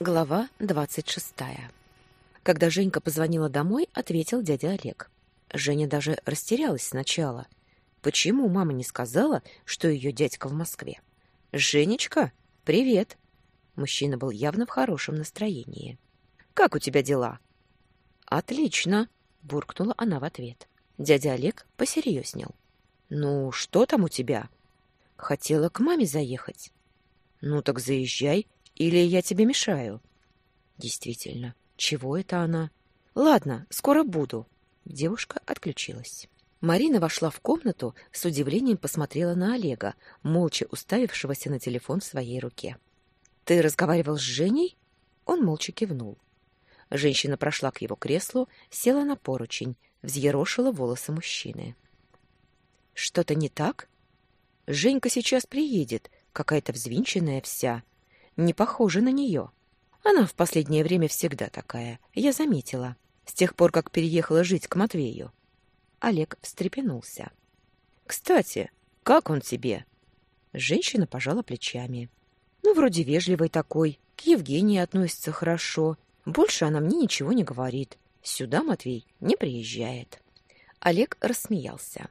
Глава двадцать шестая. Когда Женька позвонила домой, ответил дядя Олег. Женя даже растерялась сначала. Почему мама не сказала, что ее дядька в Москве? «Женечка, привет!» Мужчина был явно в хорошем настроении. «Как у тебя дела?» «Отлично!» — буркнула она в ответ. Дядя Олег посерьезнел. «Ну, что там у тебя?» «Хотела к маме заехать». «Ну так заезжай, или я тебе мешаю? Действительно, чего это она? Ладно, скоро буду. Девушка отключилась. Марина вошла в комнату, с удивлением посмотрела на Олега, молча уставившегося на телефон в своей руке. Ты разговаривал с Женей? Он молча кивнул. Женщина прошла к его креслу, села на поручень, взъерошила волосы мужчины. Что-то не так? Женька сейчас приедет, какая-то взвинченная вся не похожа на нее. Она в последнее время всегда такая, я заметила, с тех пор, как переехала жить к Матвею. Олег встрепенулся. «Кстати, как он тебе?» Женщина пожала плечами. «Ну, вроде вежливый такой, к Евгении относится хорошо. Больше она мне ничего не говорит. Сюда Матвей не приезжает». Олег рассмеялся.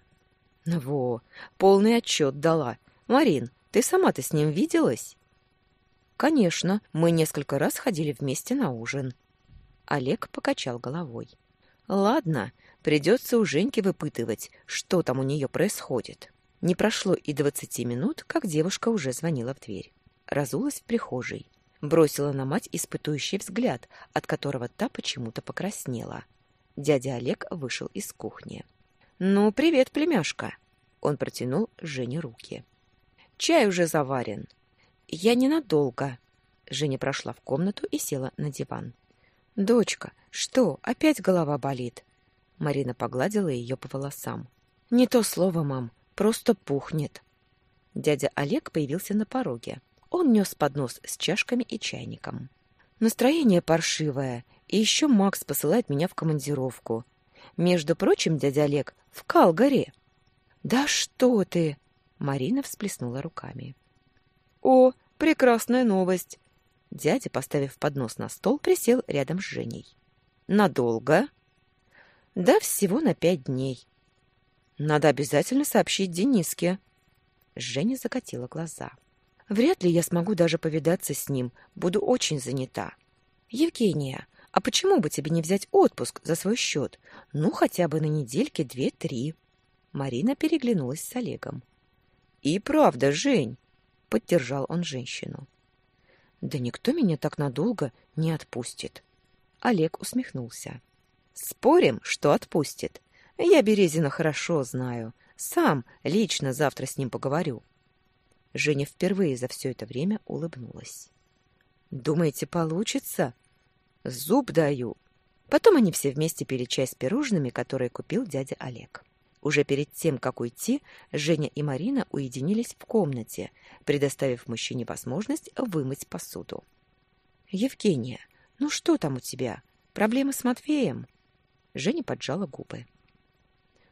«Во, полный отчет дала. Марин, ты сама-то с ним виделась?» Конечно, мы несколько раз ходили вместе на ужин. Олег покачал головой. Ладно, придется у Женьки выпытывать, что там у нее происходит. Не прошло и двадцати минут, как девушка уже звонила в дверь. Разулась в прихожей. Бросила на мать испытующий взгляд, от которого та почему-то покраснела. Дядя Олег вышел из кухни. «Ну, привет, племяшка!» Он протянул Жене руки. «Чай уже заварен. «Я ненадолго». Женя прошла в комнату и села на диван. «Дочка, что, опять голова болит?» Марина погладила ее по волосам. «Не то слово, мам, просто пухнет». Дядя Олег появился на пороге. Он нес поднос с чашками и чайником. «Настроение паршивое, и еще Макс посылает меня в командировку. Между прочим, дядя Олег, в Калгари». «Да что ты!» Марина всплеснула руками. «О, прекрасная новость!» Дядя, поставив поднос на стол, присел рядом с Женей. «Надолго?» «Да всего на пять дней». «Надо обязательно сообщить Дениске». Женя закатила глаза. «Вряд ли я смогу даже повидаться с ним. Буду очень занята». «Евгения, а почему бы тебе не взять отпуск за свой счет? Ну, хотя бы на недельки две-три». Марина переглянулась с Олегом. «И правда, Жень, — поддержал он женщину. «Да никто меня так надолго не отпустит». Олег усмехнулся. «Спорим, что отпустит. Я Березина хорошо знаю. Сам лично завтра с ним поговорю». Женя впервые за все это время улыбнулась. «Думаете, получится?» «Зуб даю». Потом они все вместе пили чай с пирожными, которые купил дядя Олег. Уже перед тем, как уйти, Женя и Марина уединились в комнате, предоставив мужчине возможность вымыть посуду. «Евгения, ну что там у тебя? Проблемы с Матвеем?» Женя поджала губы.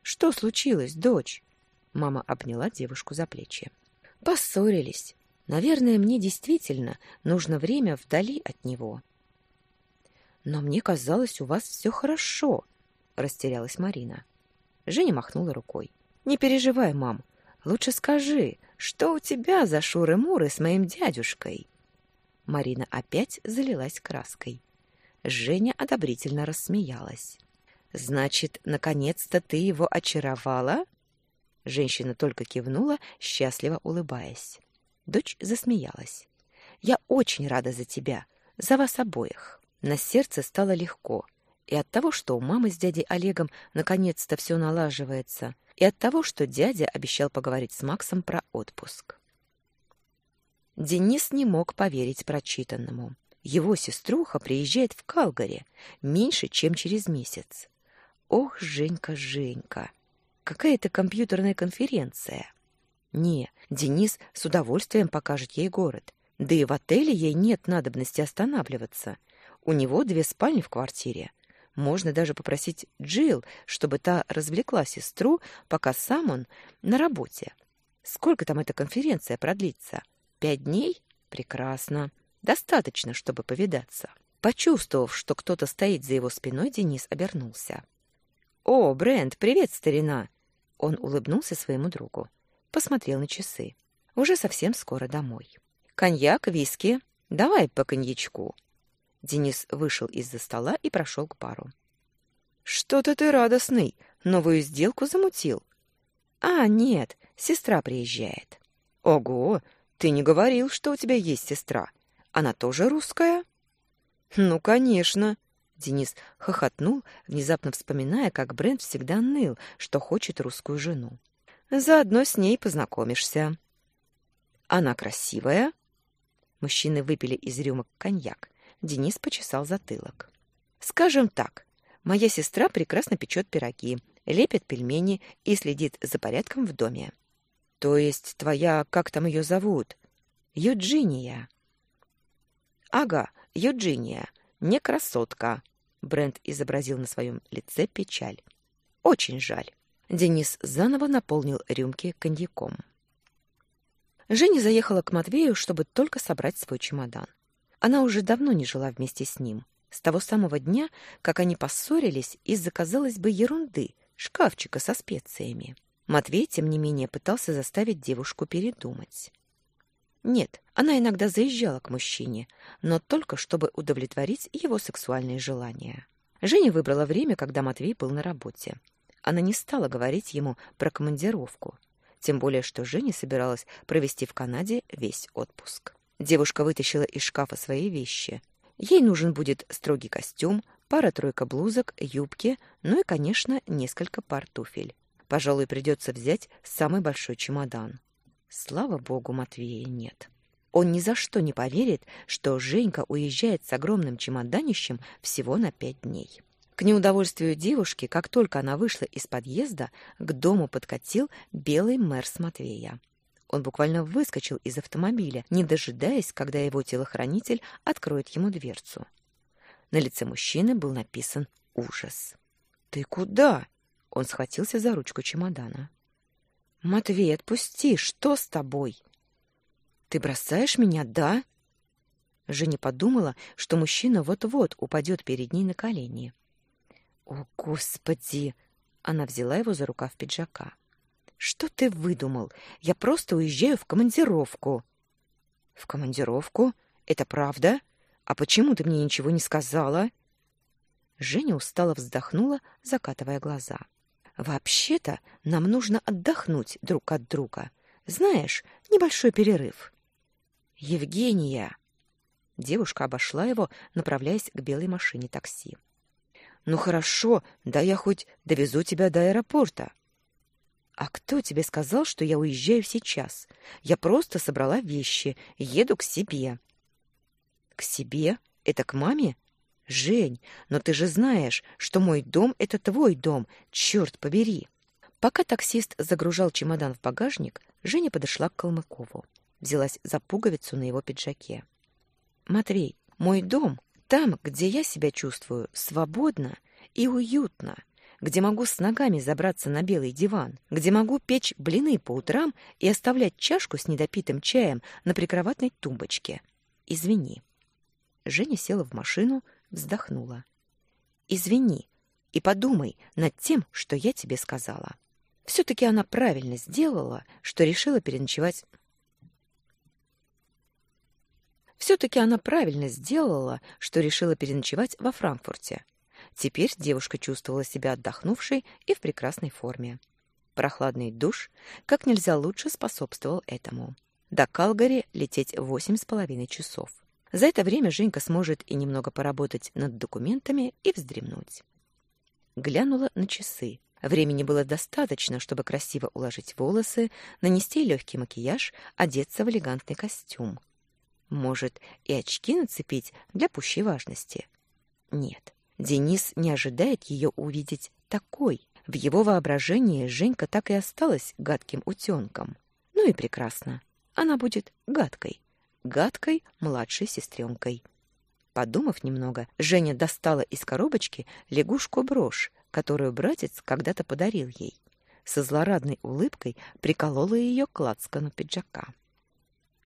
«Что случилось, дочь?» Мама обняла девушку за плечи. «Поссорились. Наверное, мне действительно нужно время вдали от него». «Но мне казалось, у вас все хорошо», — растерялась Марина. Женя махнула рукой. «Не переживай, мам. Лучше скажи, что у тебя за шуры-муры с моим дядюшкой?» Марина опять залилась краской. Женя одобрительно рассмеялась. «Значит, наконец-то ты его очаровала?» Женщина только кивнула, счастливо улыбаясь. Дочь засмеялась. «Я очень рада за тебя, за вас обоих». На сердце стало легко и от того, что у мамы с дядей Олегом наконец-то все налаживается, и от того, что дядя обещал поговорить с Максом про отпуск. Денис не мог поверить прочитанному. Его сеструха приезжает в Калгари меньше, чем через месяц. Ох, Женька, Женька, какая-то компьютерная конференция. Не, Денис с удовольствием покажет ей город. Да и в отеле ей нет надобности останавливаться. У него две спальни в квартире. Можно даже попросить Джилл, чтобы та развлекла сестру, пока сам он на работе. Сколько там эта конференция продлится? Пять дней? Прекрасно. Достаточно, чтобы повидаться. Почувствовав, что кто-то стоит за его спиной, Денис обернулся. «О, Брент, привет, старина!» Он улыбнулся своему другу. Посмотрел на часы. Уже совсем скоро домой. «Коньяк, виски? Давай по коньячку». Денис вышел из-за стола и прошел к пару. «Что-то ты радостный. Новую сделку замутил». «А, нет, сестра приезжает». «Ого, ты не говорил, что у тебя есть сестра. Она тоже русская?» «Ну, конечно!» Денис хохотнул, внезапно вспоминая, как Брент всегда ныл, что хочет русскую жену. «Заодно с ней познакомишься». «Она красивая?» Мужчины выпили из рюмок коньяк. Денис почесал затылок. «Скажем так, моя сестра прекрасно печет пироги, лепит пельмени и следит за порядком в доме. То есть твоя, как там ее зовут? Юджиния». «Ага, Юджиния, не красотка. Брент изобразил на своем лице печаль. Очень жаль. Денис заново наполнил рюмки коньяком. Женя заехала к Матвею, чтобы только собрать свой чемодан. Она уже давно не жила вместе с ним. С того самого дня, как они поссорились из-за, казалось бы, ерунды, шкафчика со специями. Матвей, тем не менее, пытался заставить девушку передумать. Нет, она иногда заезжала к мужчине, но только чтобы удовлетворить его сексуальные желания. Женя выбрала время, когда Матвей был на работе. Она не стала говорить ему про командировку, тем более что Женя собиралась провести в Канаде весь отпуск. Девушка вытащила из шкафа свои вещи. Ей нужен будет строгий костюм, пара-тройка блузок, юбки, ну и, конечно, несколько пар туфель. Пожалуй, придется взять самый большой чемодан. Слава богу, Матвея нет. Он ни за что не поверит, что Женька уезжает с огромным чемоданищем всего на пять дней. К неудовольствию девушки, как только она вышла из подъезда, к дому подкатил белый Мерс Матвея. Он буквально выскочил из автомобиля, не дожидаясь, когда его телохранитель откроет ему дверцу. На лице мужчины был написан ужас. «Ты куда?» Он схватился за ручку чемодана. Матвей, отпусти, что с тобой? Ты бросаешь меня, да? Женя подумала, что мужчина вот-вот упадет перед ней на колени. О, господи! Она взяла его за рукав пиджака. Что ты выдумал? Я просто уезжаю в командировку. В командировку? Это правда? А почему ты мне ничего не сказала? Женя устало вздохнула, закатывая глаза. Вообще-то нам нужно отдохнуть друг от друга. Знаешь, небольшой перерыв. Евгения. Девушка обошла его, направляясь к белой машине такси. Ну хорошо, да я хоть довезу тебя до аэропорта. А кто тебе сказал, что я уезжаю сейчас? Я просто собрала вещи, еду к себе. К себе? Это к маме? Жень, но ты же знаешь, что мой дом — это твой дом, черт побери. Пока таксист загружал чемодан в багажник, Женя подошла к Калмыкову. Взялась за пуговицу на его пиджаке. «Матвей, мой дом там, где я себя чувствую свободно и уютно, где могу с ногами забраться на белый диван, где могу печь блины по утрам и оставлять чашку с недопитым чаем на прикроватной тумбочке. Извини». Женя села в машину, вздохнула. «Извини и подумай над тем, что я тебе сказала. Все-таки она правильно сделала, что решила переночевать...» Все-таки она правильно сделала, что решила переночевать во Франкфурте. Теперь девушка чувствовала себя отдохнувшей и в прекрасной форме. Прохладный душ как нельзя лучше способствовал этому. До Калгари лететь восемь с половиной часов. За это время Женька сможет и немного поработать над документами и вздремнуть. Глянула на часы. Времени было достаточно, чтобы красиво уложить волосы, нанести легкий макияж, одеться в элегантный костюм. Может, и очки нацепить для пущей важности. Нет, Денис не ожидает ее увидеть такой. В его воображении Женька так и осталась гадким утенком. Ну и прекрасно. Она будет гадкой гадкой младшей сестренкой. Подумав немного, Женя достала из коробочки лягушку-брошь, которую братец когда-то подарил ей. Со злорадной улыбкой приколола ее к лацкану пиджака.